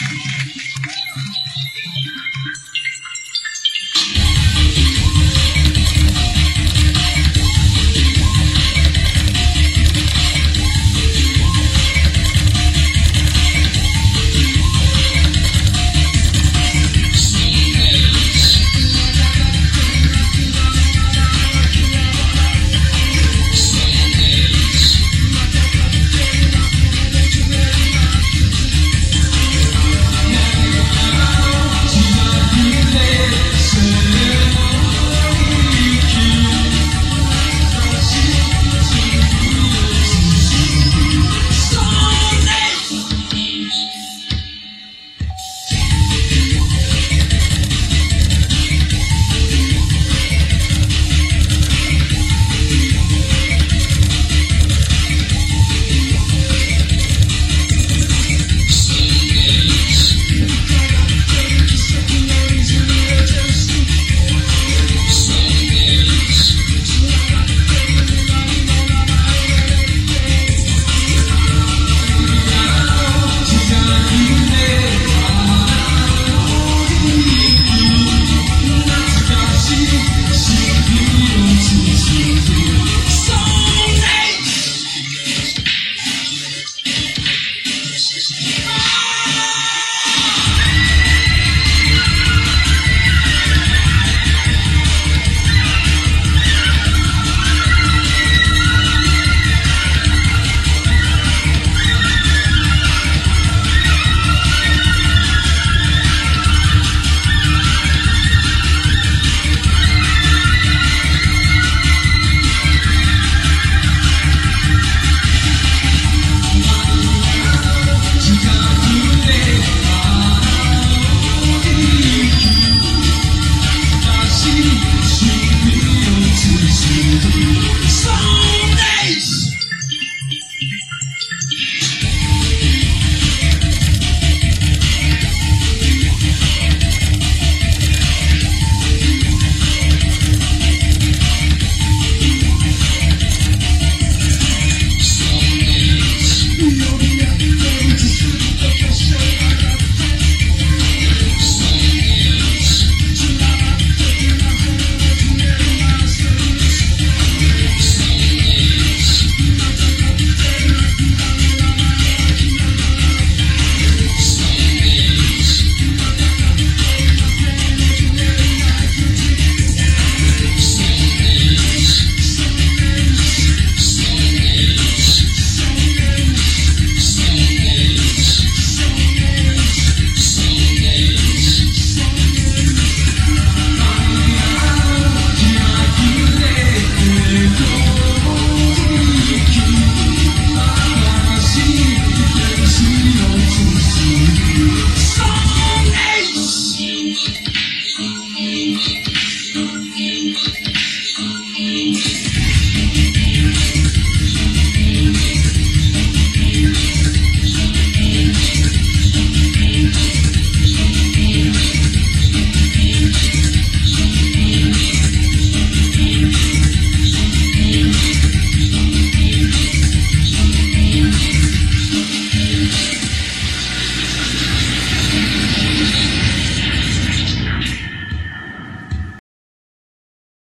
you